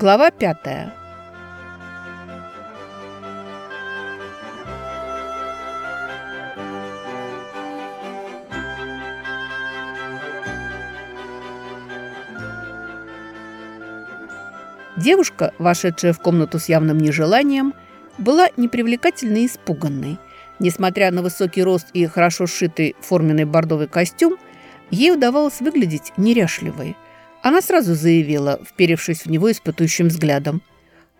Глава пятая. Девушка, вошедшая в комнату с явным нежеланием, была непривлекательной и испуганной. Несмотря на высокий рост и хорошо сшитый форменный бордовый костюм, ей удавалось выглядеть неряшливой. Она сразу заявила, вперевшись в него испытующим взглядом.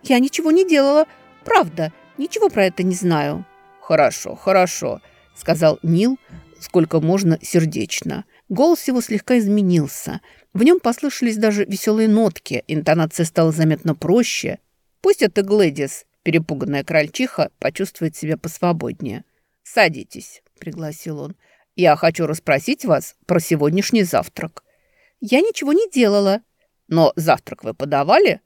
«Я ничего не делала. Правда, ничего про это не знаю». «Хорошо, хорошо», — сказал Нил, сколько можно сердечно. Голос его слегка изменился. В нем послышались даже веселые нотки, интонация стала заметно проще. Пусть это Глэдис, перепуганная крольчиха, почувствует себя посвободнее. «Садитесь», — пригласил он. «Я хочу расспросить вас про сегодняшний завтрак». «Я ничего не делала». «Но завтрак вы подавали?»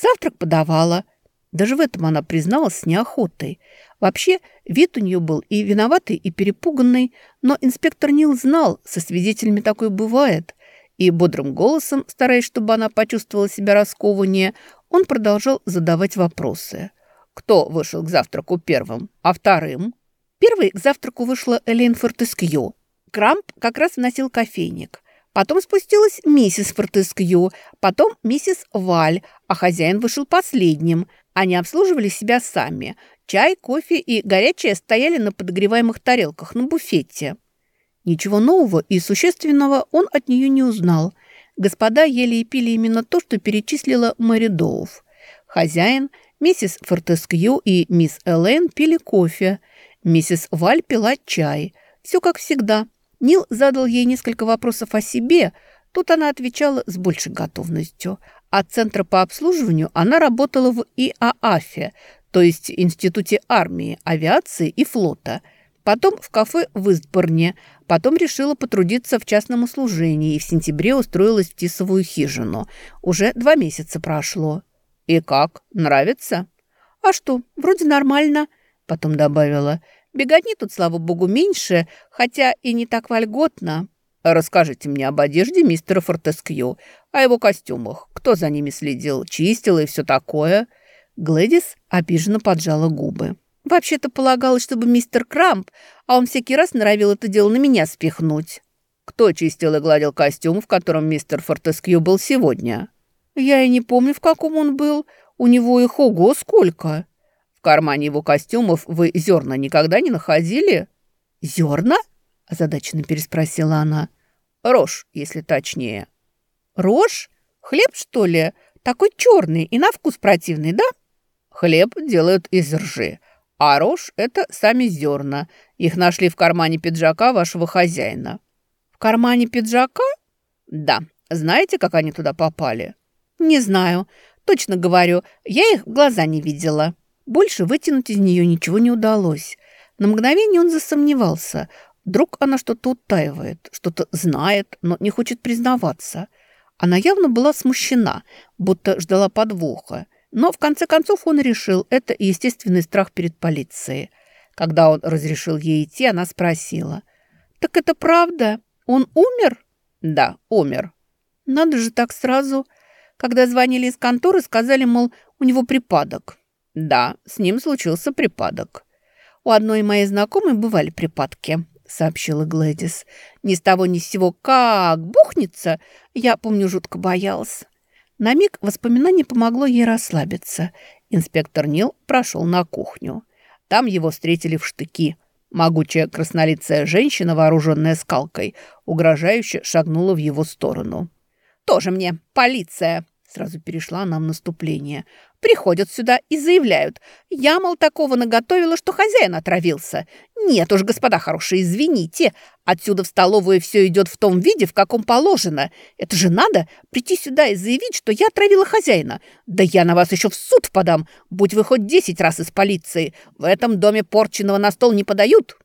«Завтрак подавала». Даже в этом она призналась с неохотой. Вообще, вид у нее был и виноватый, и перепуганный, но инспектор Нил знал, со свидетелями такое бывает. И бодрым голосом, стараясь, чтобы она почувствовала себя раскованнее, он продолжал задавать вопросы. «Кто вышел к завтраку первым, а вторым?» Первой к завтраку вышла Элейн Фортескью. Крамп как раз вносил кофейник. Потом спустилась миссис Фортескью, потом миссис Валь, а хозяин вышел последним. Они обслуживали себя сами. Чай, кофе и горячее стояли на подогреваемых тарелках на буфете. Ничего нового и существенного он от нее не узнал. Господа ели и пили именно то, что перечислила Мэри Доув. Хозяин, миссис Фортескью и мисс Элейн пили кофе. Миссис Валь пила чай. Все как всегда. Нил задал ей несколько вопросов о себе. Тут она отвечала с большей готовностью. От центра по обслуживанию она работала в ИААФе, то есть Институте армии, авиации и флота. Потом в кафе в Истборне. Потом решила потрудиться в частном услужении и в сентябре устроилась в Тисовую хижину. Уже два месяца прошло. «И как? Нравится?» «А что, вроде нормально», — потом добавила. «Беготни тут, слава богу, меньше, хотя и не так вольготно». «Расскажите мне об одежде мистера Фортескью, о его костюмах. Кто за ними следил, чистил и все такое?» Глэдис обиженно поджала губы. «Вообще-то полагалось, чтобы мистер Крамп, а он всякий раз норовил это дело на меня спихнуть». «Кто чистил и гладил костюм, в котором мистер Фортескью был сегодня?» «Я и не помню, в каком он был. У него их ого сколько!» «В кармане его костюмов вы зерна никогда не находили?» «Зерна?» – озадаченно переспросила она. «Рожь, если точнее». «Рожь? Хлеб, что ли? Такой черный и на вкус противный, да?» Хлеб делают из ржи, а рожь – это сами зерна. Их нашли в кармане пиджака вашего хозяина». «В кармане пиджака?» «Да. Знаете, как они туда попали?» «Не знаю. Точно говорю, я их в глаза не видела». Больше вытянуть из нее ничего не удалось. На мгновение он засомневался. Вдруг она что-то утаивает, что-то знает, но не хочет признаваться. Она явно была смущена, будто ждала подвоха. Но в конце концов он решил, это естественный страх перед полицией. Когда он разрешил ей идти, она спросила. «Так это правда? Он умер?» «Да, умер». «Надо же так сразу». Когда звонили из конторы, сказали, мол, у него припадок. «Да, с ним случился припадок». «У одной моей знакомой бывали припадки», — сообщила Глэдис. «Ни с того ни с сего как бухнется. Я, помню, жутко боялась». На миг воспоминание помогло ей расслабиться. Инспектор Нил прошел на кухню. Там его встретили в штыки. Могучая краснолицая женщина, вооруженная скалкой, угрожающе шагнула в его сторону. «Тоже мне полиция!» Сразу перешла она в наступление. Приходят сюда и заявляют. Я, мол, такого наготовила, что хозяин отравился. Нет уж, господа хорошие, извините. Отсюда в столовую все идет в том виде, в каком положено. Это же надо прийти сюда и заявить, что я отравила хозяина. Да я на вас еще в суд подам, будь вы хоть десять раз из полиции. В этом доме порченого на стол не подают.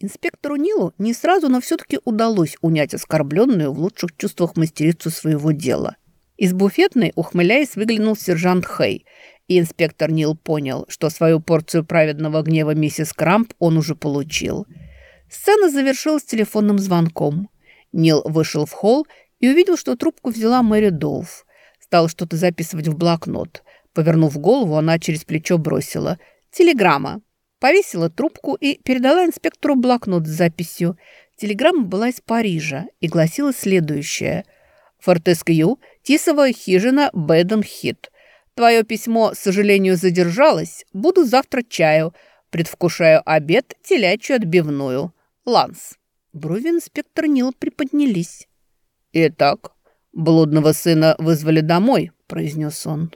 Инспектору Нилу не сразу, но все-таки удалось унять оскорбленную в лучших чувствах мастерицу своего дела – из буфетной, ухмыляясь, выглянул сержант Хей, и инспектор Нил понял, что свою порцию праведного гнева миссис Крамп он уже получил. Сцена завершилась телефонным звонком. Нил вышел в холл и увидел, что трубку взяла Мэри Доуф. Стал что-то записывать в блокнот. Повернув голову, она через плечо бросила. «Телеграмма». Повесила трубку и передала инспектору блокнот с записью. Телеграмма была из Парижа и гласила следующее. «Фортескью, Тисовая хижина, Бэден-Хит. Твое письмо, к сожалению, задержалось. Буду завтра чаю. Предвкушаю обед, телячью отбивную. Ланс». Брови инспектора Нила приподнялись. «Итак, блудного сына вызвали домой», – произнес он.